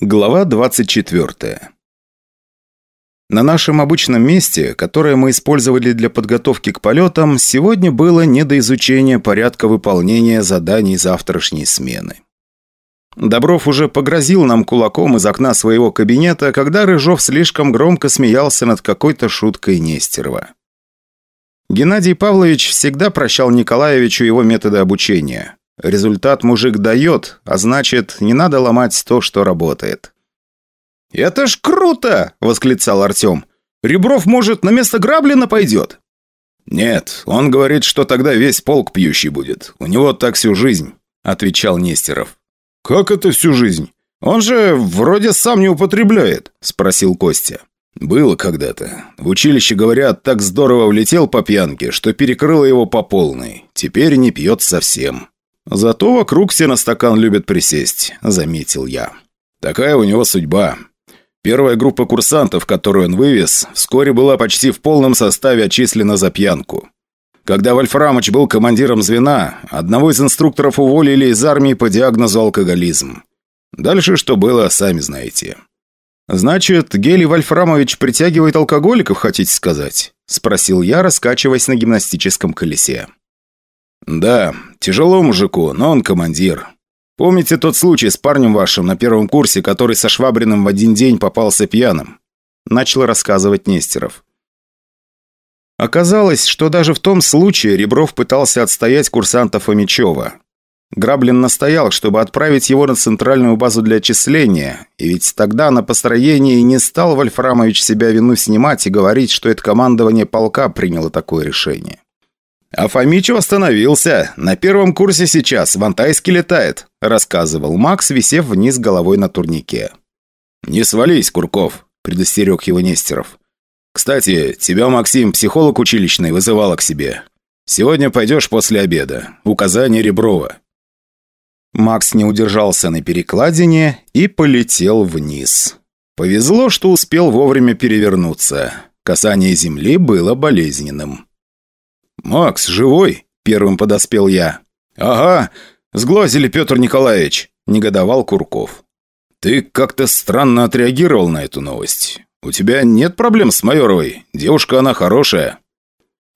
Глава 24. На нашем обычном месте, которое мы использовали для подготовки к полетам, сегодня было не до изучения порядка выполнения заданий завтрашней смены. Добров уже погрозил нам кулаком из окна своего кабинета, когда Рыжов слишком громко смеялся над какой-то шуткой Нестерова. Геннадий Павлович всегда прощал Николаевичу его методы обучения. Результат мужик дает, а значит, не надо ломать то, что работает. «Это ж круто!» – восклицал Артем. «Ребров, может, на место Граблина пойдет?» «Нет, он говорит, что тогда весь полк пьющий будет. У него так всю жизнь», – отвечал Нестеров. «Как это всю жизнь? Он же вроде сам не употребляет», – спросил Костя. «Было когда-то. В училище, говорят, так здорово влетел по пьянке, что перекрыло его по полной. Теперь не пьет совсем». «Зато вокруг все на стакан любят присесть», – заметил я. «Такая у него судьба. Первая группа курсантов, которую он вывез, вскоре была почти в полном составе отчислена за пьянку. Когда Вольфрамыч был командиром звена, одного из инструкторов уволили из армии по диагнозу алкоголизм. Дальше что было, сами знаете». «Значит, Гелий Вольфрамович притягивает алкоголиков, хотите сказать?» – спросил я, раскачиваясь на гимнастическом колесе. «Да, тяжело мужику, но он командир. Помните тот случай с парнем вашим на первом курсе, который со Швабриным в один день попался пьяным?» Начал рассказывать Нестеров. Оказалось, что даже в том случае Ребров пытался отстоять курсанта Фомичева. Граблин настоял, чтобы отправить его на центральную базу для отчисления, и ведь тогда на построении не стал Вольфрамович себя вину снимать и говорить, что это командование полка приняло такое решение. «А Фомичев остановился. На первом курсе сейчас. В Антайске летает», – рассказывал Макс, висев вниз головой на турнике. «Не свались, Курков», – предостерег его Нестеров. «Кстати, тебя, Максим, психолог училищный вызывала к себе. Сегодня пойдешь после обеда. Указание Реброва». Макс не удержался на перекладине и полетел вниз. Повезло, что успел вовремя перевернуться. Касание земли было болезненным. «Макс, живой?» – первым подоспел я. «Ага, сглазили, Петр Николаевич», – негодовал Курков. «Ты как-то странно отреагировал на эту новость. У тебя нет проблем с Майоровой? Девушка она хорошая».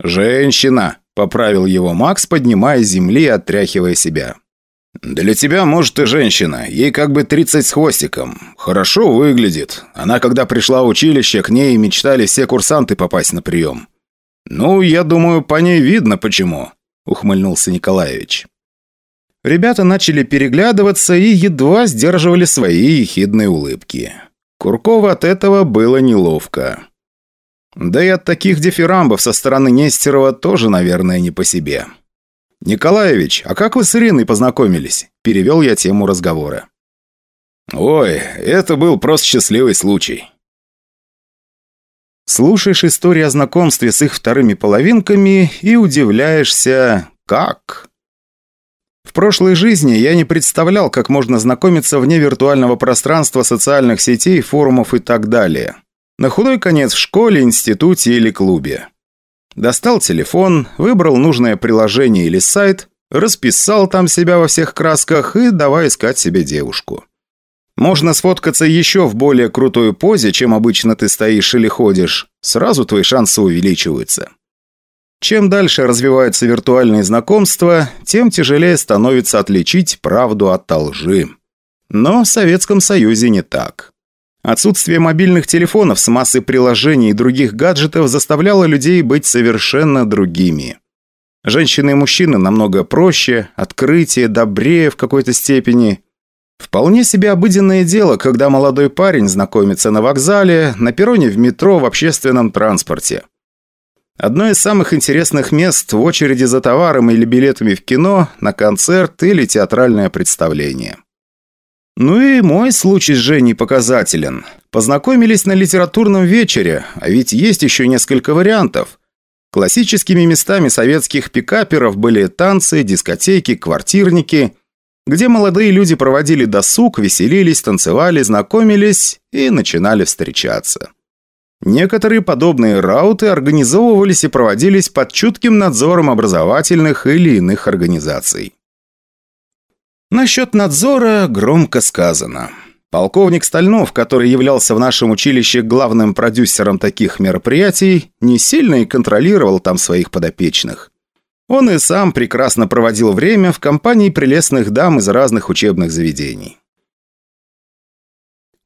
«Женщина», – поправил его Макс, поднимая земли и отряхивая себя. «Для тебя, может, и женщина. Ей как бы тридцать с хвостиком. Хорошо выглядит. Она, когда пришла в училище, к ней мечтали все курсанты попасть на прием. «Ну, я думаю, по ней видно, почему», – ухмыльнулся Николаевич. Ребята начали переглядываться и едва сдерживали свои ехидные улыбки. Куркову от этого было неловко. Да и от таких дифирамбов со стороны Нестерова тоже, наверное, не по себе. «Николаевич, а как вы с Ириной познакомились?» – перевел я тему разговора. «Ой, это был просто счастливый случай. Слушаешь истории о знакомстве с их вторыми половинками и удивляешься, как? В прошлой жизни я не представлял, как можно знакомиться вне виртуального пространства социальных сетей, форумов и так далее. На худой конец в школе, институте или клубе. Достал телефон, выбрал нужное приложение или сайт, расписал там себя во всех красках и давай искать себе девушку. Можно сфоткаться еще в более крутой позе, чем обычно ты стоишь или ходишь. Сразу твои шансы увеличиваются. Чем дальше развиваются виртуальные знакомства, тем тяжелее становится отличить правду от лжи. Но в Советском Союзе не так. Отсутствие мобильных телефонов с массой приложений и других гаджетов заставляло людей быть совершенно другими. Женщины и мужчины намного проще, открытие, добрее в какой-то степени – Вполне себе обыденное дело, когда молодой парень знакомится на вокзале, на перроне в метро, в общественном транспорте. Одно из самых интересных мест в очереди за товаром или билетами в кино, на концерт или театральное представление. Ну и мой случай с Женей показателен. Познакомились на литературном вечере, а ведь есть еще несколько вариантов. Классическими местами советских пикаперов были танцы, дискотеки, квартирники – где молодые люди проводили досуг, веселились, танцевали, знакомились и начинали встречаться. Некоторые подобные рауты организовывались и проводились под чутким надзором образовательных или иных организаций. Насчет надзора громко сказано. Полковник Стальнов, который являлся в нашем училище главным продюсером таких мероприятий, не сильно и контролировал там своих подопечных. Он и сам прекрасно проводил время в компании прелестных дам из разных учебных заведений.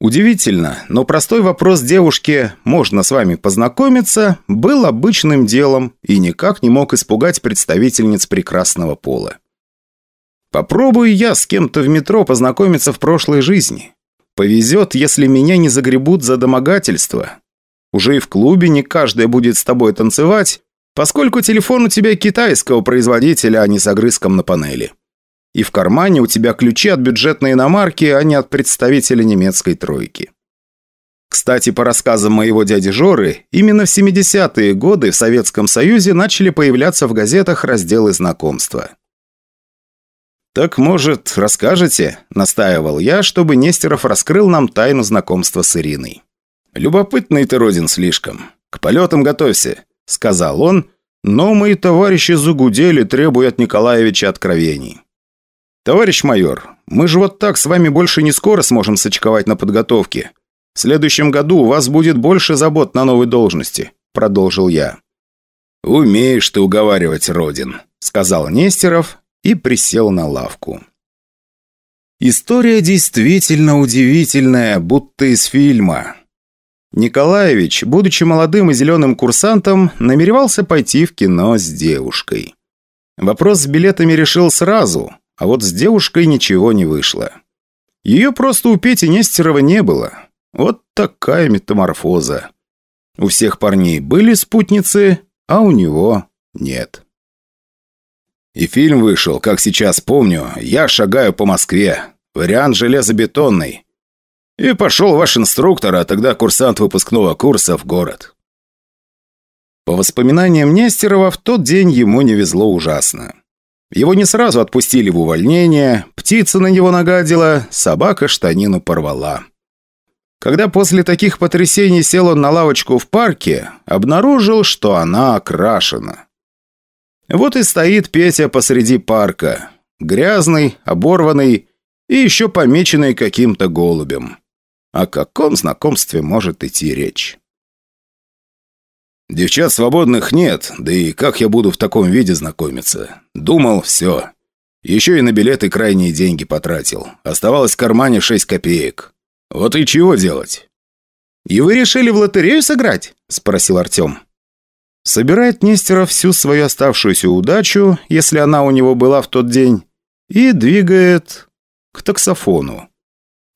Удивительно, но простой вопрос девушке «можно с вами познакомиться» был обычным делом и никак не мог испугать представительниц прекрасного пола. Попробую я с кем-то в метро познакомиться в прошлой жизни. Повезет, если меня не загребут за домогательство. Уже и в клубе не каждая будет с тобой танцевать, поскольку телефон у тебя китайского производителя, а не с огрызком на панели. И в кармане у тебя ключи от бюджетной иномарки, а не от представителя немецкой тройки. Кстати, по рассказам моего дяди Жоры, именно в 70-е годы в Советском Союзе начали появляться в газетах разделы знакомства. «Так, может, расскажете?» – настаивал я, чтобы Нестеров раскрыл нам тайну знакомства с Ириной. «Любопытный ты, Родин, слишком. К полетам готовься», – сказал он, но мои товарищи загудели, требуя от Николаевича откровений. «Товарищ майор, мы же вот так с вами больше не скоро сможем сочковать на подготовке. В следующем году у вас будет больше забот на новой должности», – продолжил я. «Умеешь ты уговаривать, Родин», – сказал Нестеров и присел на лавку. История действительно удивительная, будто из фильма. Николаевич, будучи молодым и зеленым курсантом, намеревался пойти в кино с девушкой. Вопрос с билетами решил сразу – а вот с девушкой ничего не вышло. Ее просто у Пети Нестерова не было. Вот такая метаморфоза. У всех парней были спутницы, а у него нет. И фильм вышел, как сейчас помню, «Я шагаю по Москве». Вариант железобетонный. И пошел ваш инструктор, а тогда курсант выпускного курса в город. По воспоминаниям Нестерова, в тот день ему не везло ужасно. Его не сразу отпустили в увольнение, птица на него нагадила, собака штанину порвала. Когда после таких потрясений сел он на лавочку в парке, обнаружил, что она окрашена. Вот и стоит Петя посреди парка, грязный, оборванный и еще помеченный каким-то голубем. О каком знакомстве может идти речь? Девчат свободных нет, да и как я буду в таком виде знакомиться? Думал, все. Еще и на билеты крайние деньги потратил. Оставалось в кармане 6 копеек. Вот и чего делать? «И вы решили в лотерею сыграть?» – спросил Артем. Собирает Нестеров всю свою оставшуюся удачу, если она у него была в тот день, и двигает к таксофону.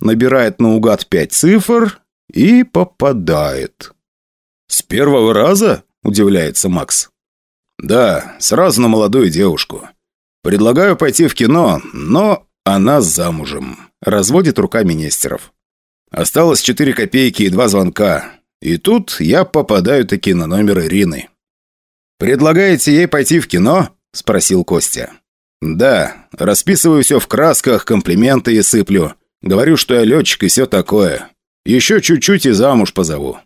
Набирает наугад пять цифр и попадает. «С первого раза?» – удивляется Макс. «Да, сразу на молодую девушку. Предлагаю пойти в кино, но она замужем», – разводит руками Нестеров. «Осталось четыре копейки и два звонка. И тут я попадаю таки на номер Ирины». «Предлагаете ей пойти в кино?» – спросил Костя. «Да, расписываю все в красках, комплименты и сыплю. Говорю, что я летчик и все такое. Еще чуть-чуть и замуж позову».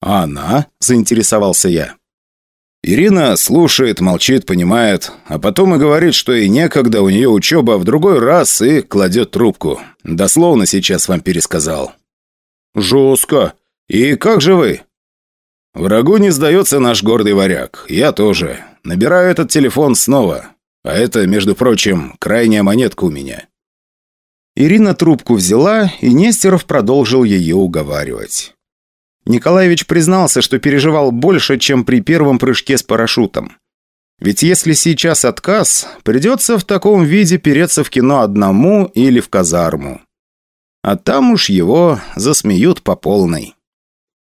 «А она?» – заинтересовался я. Ирина слушает, молчит, понимает, а потом и говорит, что и некогда, у нее учеба в другой раз, и кладет трубку. Дословно сейчас вам пересказал. «Жестко. И как же вы?» «Врагу не сдается наш гордый варяг. Я тоже. Набираю этот телефон снова. А это, между прочим, крайняя монетка у меня». Ирина трубку взяла, и Нестеров продолжил ее уговаривать. Николаевич признался, что переживал больше, чем при первом прыжке с парашютом. Ведь если сейчас отказ, придется в таком виде переться в кино одному или в казарму. А там уж его засмеют по полной.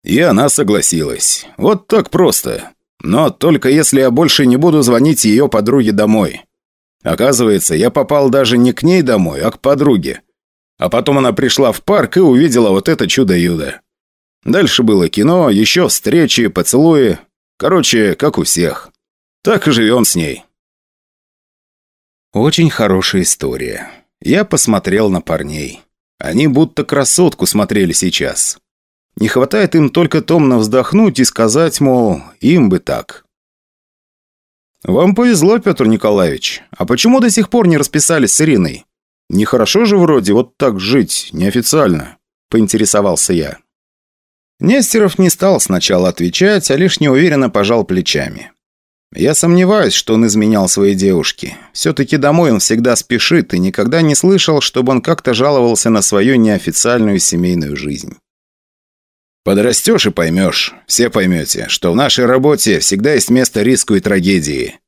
И она согласилась. Вот так просто. Но только если я больше не буду звонить ее подруге домой. Оказывается, я попал даже не к ней домой, а к подруге. А потом она пришла в парк и увидела вот это чудо-юдо. Дальше было кино, еще встречи, поцелуи. Короче, как у всех. Так и живем с ней. Очень хорошая история. Я посмотрел на парней. Они будто красотку смотрели сейчас. Не хватает им только томно вздохнуть и сказать, мол, им бы так. «Вам повезло, Петр Николаевич. А почему до сих пор не расписались с Ириной? Нехорошо же вроде вот так жить, неофициально», – поинтересовался я. Нестеров не стал сначала отвечать, а лишь неуверенно пожал плечами. Я сомневаюсь, что он изменял своей девушке. Все-таки домой он всегда спешит и никогда не слышал, чтобы он как-то жаловался на свою неофициальную семейную жизнь. Подрастешь и поймешь, все поймете, что в нашей работе всегда есть место риску и трагедии.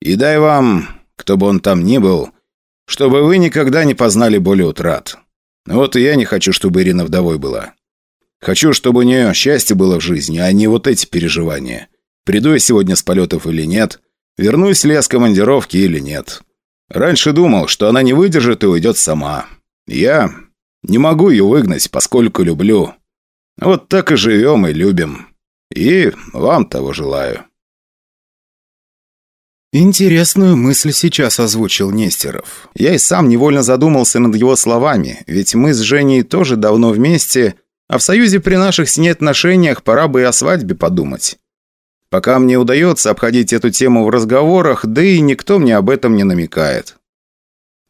И дай вам, кто бы он там ни был, чтобы вы никогда не познали боли утрат. Вот и я не хочу, чтобы Ирина вдовой была. Хочу, чтобы у нее счастье было в жизни, а не вот эти переживания. Приду я сегодня с полетов или нет, вернусь ли я с командировки или нет. Раньше думал, что она не выдержит и уйдет сама. Я не могу ее выгнать, поскольку люблю. Вот так и живем и любим. И вам того желаю. Интересную мысль сейчас озвучил Нестеров. Я и сам невольно задумался над его словами, ведь мы с Женей тоже давно вместе, а в союзе при наших с ней отношениях пора бы и о свадьбе подумать. Пока мне удается обходить эту тему в разговорах, да и никто мне об этом не намекает.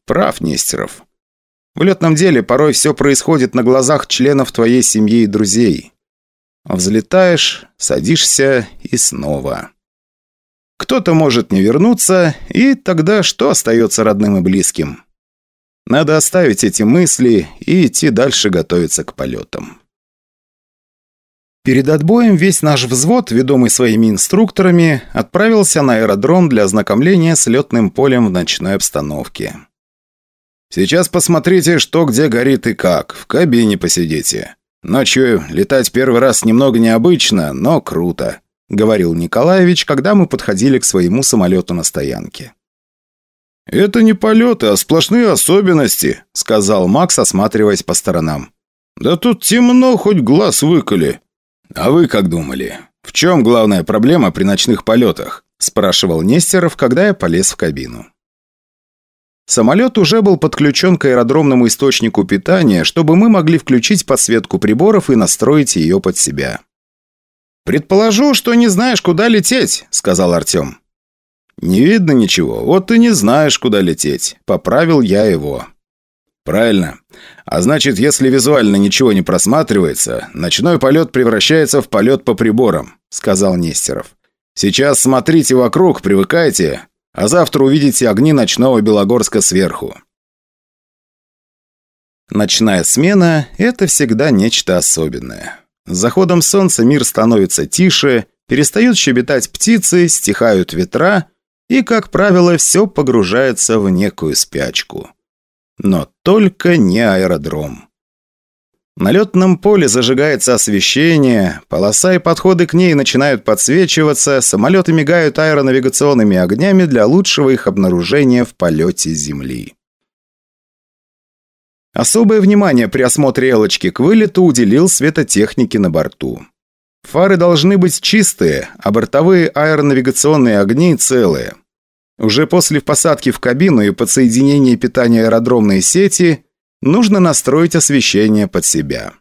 Прав Нестеров. В летном деле порой все происходит на глазах членов твоей семьи и друзей. Взлетаешь, садишься и снова. Кто-то может не вернуться, и тогда что остается родным и близким? Надо оставить эти мысли и идти дальше готовиться к полетам. Перед отбоем весь наш взвод, ведомый своими инструкторами, отправился на аэродром для ознакомления с летным полем в ночной обстановке. «Сейчас посмотрите, что где горит и как. В кабине посидите. Ночью летать первый раз немного необычно, но круто. — говорил Николаевич, когда мы подходили к своему самолету на стоянке. «Это не полеты, а сплошные особенности», — сказал Макс, осматриваясь по сторонам. «Да тут темно, хоть глаз выколи». «А вы как думали? В чем главная проблема при ночных полетах?» – спрашивал Нестеров, когда я полез в кабину. Самолет уже был подключен к аэродромному источнику питания, чтобы мы могли включить подсветку приборов и настроить ее под себя. «Предположу, что не знаешь, куда лететь», — сказал Артем. «Не видно ничего, вот ты не знаешь, куда лететь», — поправил я его. «Правильно. А значит, если визуально ничего не просматривается, ночной полет превращается в полет по приборам», — сказал Нестеров. «Сейчас смотрите вокруг, привыкайте, а завтра увидите огни ночного Белогорска сверху». Ночная смена – это всегда нечто особенное. С заходом солнца мир становится тише, перестают щебетать птицы, стихают ветра, и, как правило, все погружается в некую спячку. Но только не аэродром. На летном поле зажигается освещение, полоса и подходы к ней начинают подсвечиваться, самолеты мигают аэронавигационными огнями для лучшего их обнаружения в полете Земли. Особое внимание при осмотре Элочки к вылету уделил светотехнике на борту. Фары должны быть чистые, а бортовые аэронавигационные огни целые. Уже после посадки в кабину и подсоединения питания аэродромной сети нужно настроить освещение под себя.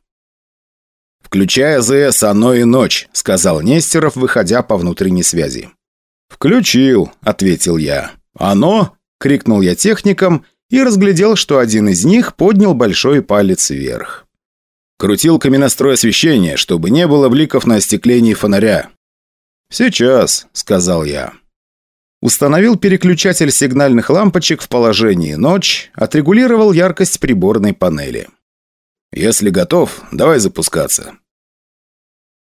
«Включай АЗС, оно и ночь», — сказал Нестеров, выходя по внутренней связи. «Включил», — ответил я. «Оно?» — крикнул я техникам — и разглядел, что один из них поднял большой палец вверх. Крутилками настрой освещения, чтобы не было бликов на остеклении фонаря. «Сейчас», — сказал я. Установил переключатель сигнальных лампочек в положении «Ночь», отрегулировал яркость приборной панели. «Если готов, давай запускаться».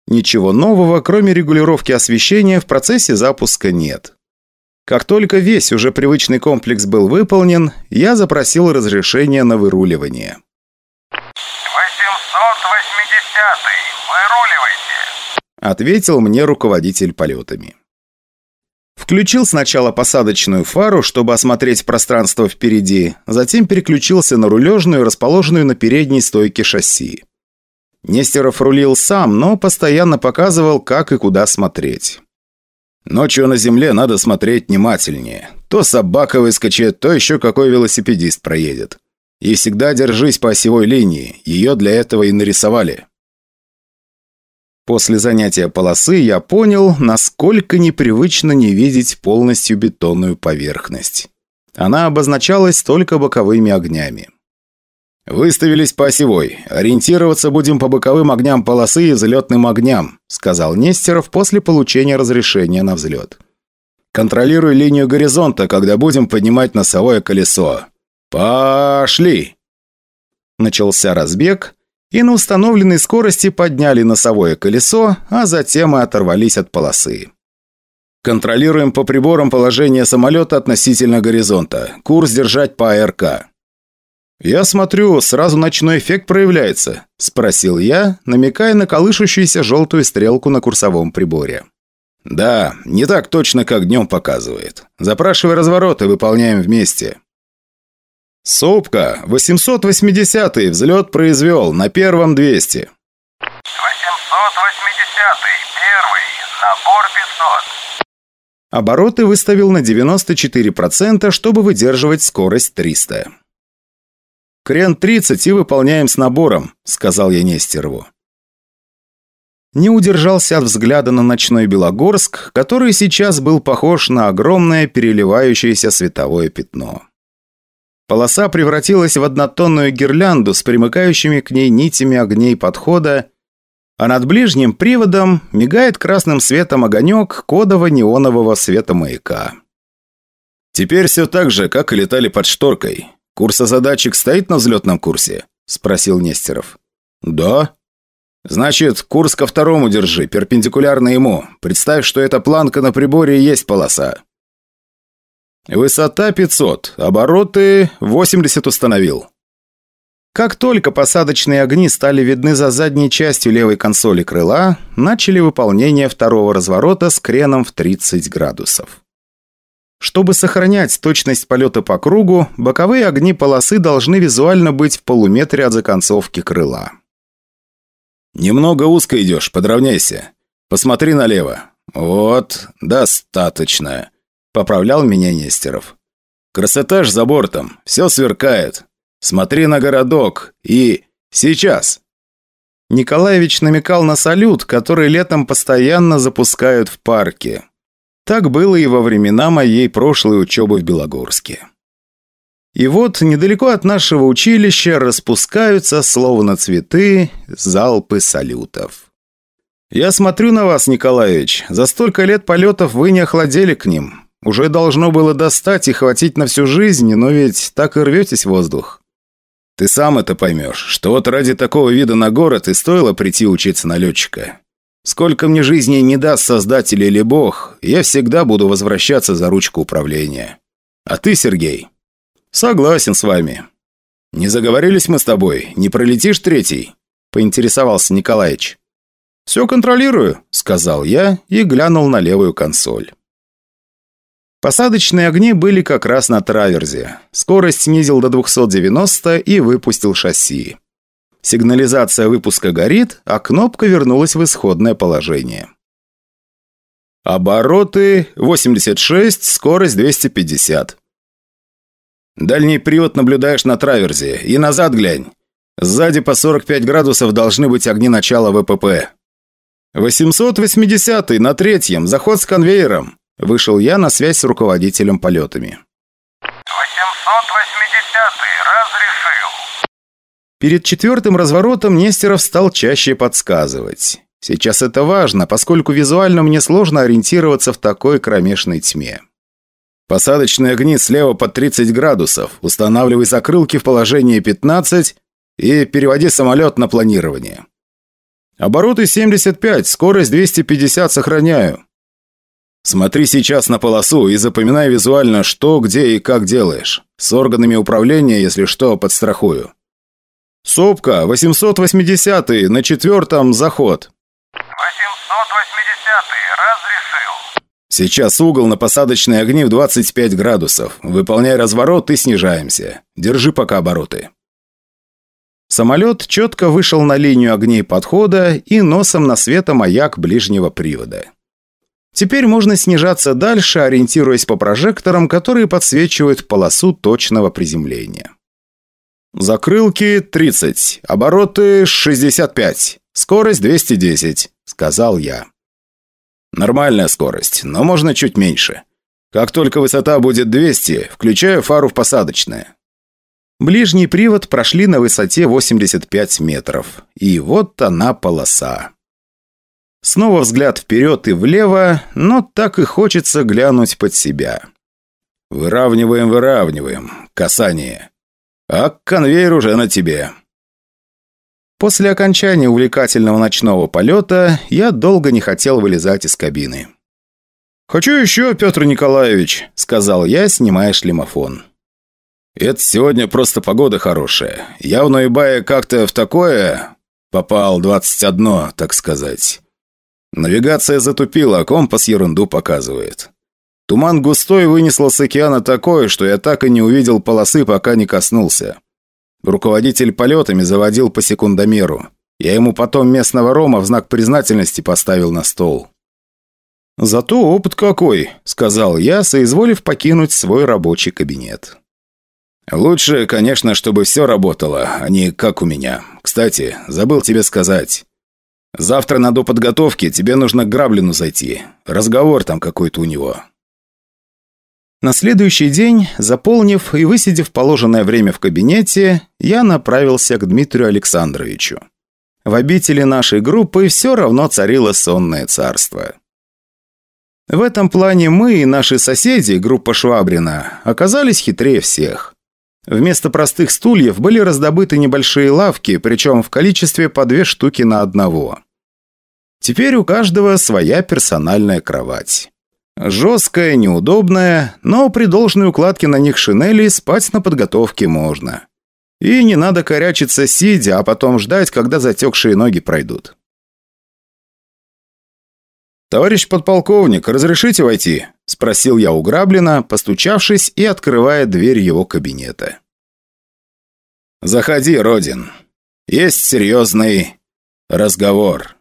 Ничего нового, кроме регулировки освещения, в процессе запуска нет. Как только весь уже привычный комплекс был выполнен, я запросил разрешение на выруливание. 880-й, выруливайте, ответил мне руководитель полетами. Включил сначала посадочную фару, чтобы осмотреть пространство впереди, затем переключился на рулежную, расположенную на передней стойке шасси. Нестеров рулил сам, но постоянно показывал, как и куда смотреть. Ночью на земле надо смотреть внимательнее. То собака выскочит, то еще какой велосипедист проедет. И всегда держись по осевой линии, ее для этого и нарисовали. После занятия полосы я понял, насколько непривычно не видеть полностью бетонную поверхность. Она обозначалась только боковыми огнями. «Выставились по осевой. Ориентироваться будем по боковым огням полосы и взлетным огням», сказал Нестеров после получения разрешения на взлет. «Контролируй линию горизонта, когда будем поднимать носовое колесо. Пошли!» Начался разбег, и на установленной скорости подняли носовое колесо, а затем и оторвались от полосы. «Контролируем по приборам положение самолета относительно горизонта. Курс держать по АРК». «Я смотрю, сразу ночной эффект проявляется», – спросил я, намекая на колышущуюся желтую стрелку на курсовом приборе. «Да, не так точно, как днем показывает. Запрашивай развороты, выполняем вместе». «Сопка, 880-й, взлет произвел, на первом 200». 880-й, первый, набор 500. Обороты выставил на 94%, чтобы выдерживать скорость 300. «Крен 30 и выполняем с набором», — сказал я Нестерову. Не удержался от взгляда на ночной Белогорск, который сейчас был похож на огромное переливающееся световое пятно. Полоса превратилась в однотонную гирлянду с примыкающими к ней нитями огней подхода, а над ближним приводом мигает красным светом огонек кодово-неонового света маяка. «Теперь все так же, как и летали под шторкой. «Курсозадатчик стоит на взлетном курсе?» – спросил Нестеров. «Да». «Значит, курс ко второму держи, перпендикулярно ему. Представь, что эта планка на приборе и есть полоса». «Высота 500, обороты 80 установил». Как только посадочные огни стали видны за задней частью левой консоли крыла, начали выполнение второго разворота с креном в 30 градусов. Чтобы сохранять точность полета по кругу, боковые огни полосы должны визуально быть в полуметре от законцовки крыла. «Немного узко идешь, подровняйся. Посмотри налево. Вот, достаточно», – поправлял меня Нестеров. «Красота ж за бортом, все сверкает. Смотри на городок и... сейчас!» Николаевич намекал на салют, который летом постоянно запускают в парке. Так было и во времена моей прошлой учебы в Белогорске. И вот недалеко от нашего училища распускаются, словно цветы, залпы салютов. Я смотрю на вас, Николаевич. За столько лет полетов вы не охладели к ним. Уже должно было достать и хватить на всю жизнь, но ведь так и рветесь в воздух. Ты сам это поймешь, что вот ради такого вида на город и стоило прийти учиться на летчика. Сколько мне жизни не даст Создатель или Бог, я всегда буду возвращаться за ручку управления. А ты, Сергей? Согласен с вами. Не заговорились мы с тобой, не пролетишь третий? Поинтересовался Николаевич. «Все контролирую», — сказал я и глянул на левую консоль. Посадочные огни были как раз на траверзе. Скорость снизил до 290 и выпустил шасси. Сигнализация выпуска горит, а кнопка вернулась в исходное положение. Обороты 86, скорость 250. Дальний привод наблюдаешь на траверзе. И назад глянь. Сзади по 45 градусов должны быть огни начала ВПП. 880 на третьем, заход с конвейером. Вышел я на связь с руководителем полетами. 880 разрешил. Перед четвертым разворотом Нестеров стал чаще подсказывать. Сейчас это важно, поскольку визуально мне сложно ориентироваться в такой кромешной тьме. Посадочные огни слева под 30 градусов. Устанавливай закрылки в положение 15 и переводи самолет на планирование. Обороты 75, скорость 250 сохраняю. Смотри сейчас на полосу и запоминай визуально, что, где и как делаешь. С органами управления, если что, подстрахую. «Сопка, 880-й, на четвертом заход». 880-й, разрешил. Сейчас угол на посадочные огни в 25 градусов. Выполняй разворот и снижаемся. Держи пока обороты. Самолет четко вышел на линию огней подхода и носом на светомаяк ближнего привода. Теперь можно снижаться дальше, ориентируясь по прожекторам, которые подсвечивают полосу точного приземления. «Закрылки 30, обороты 65, скорость 210», — сказал я. «Нормальная скорость, но можно чуть меньше. Как только высота будет 200, включаю фару в посадочное». Ближний привод прошли на высоте 85 метров. И вот она полоса. Снова взгляд вперед и влево, но так и хочется глянуть под себя. «Выравниваем, выравниваем. Касание. А конвейер уже на тебе». После окончания увлекательного ночного полета я долго не хотел вылезать из кабины. «Хочу еще, Петр Николаевич», — сказал я, снимая шлемофон. «Это сегодня просто погода хорошая. Я в Ноябае как-то в такое... Попал 21, так сказать. Навигация затупила, а компас ерунду показывает. Туман густой вынесло с океана такое, что я так и не увидел полосы, пока не коснулся. Руководитель полетами заводил по секундомеру. Я ему потом местного рома в знак признательности поставил на стол. «Зато опыт какой», — сказал я, соизволив покинуть свой рабочий кабинет. «Лучше, конечно, чтобы все работало, а не как у меня. Кстати, забыл тебе сказать. Завтра на доподготовке тебе нужно к Граблину зайти. Разговор там какой-то у него». На следующий день, заполнив и высидев положенное время в кабинете, я направился к Дмитрию Александровичу. В обители нашей группы все равно царило сонное царство. В этом плане мы и наши соседи, группа Швабрина, оказались хитрее всех. Вместо простых стульев были раздобыты небольшие лавки, причем в количестве по две штуки на одного. Теперь у каждого своя персональная кровать. Жесткая, неудобная, но при должной укладке на них шинели спать на подготовке можно. И не надо корячиться сидя, а потом ждать, когда затекшие ноги пройдут. «Товарищ подполковник, разрешите войти?» – спросил я у Граблина, постучавшись и открывая дверь его кабинета. «Заходи, Родин. Есть серьезный разговор».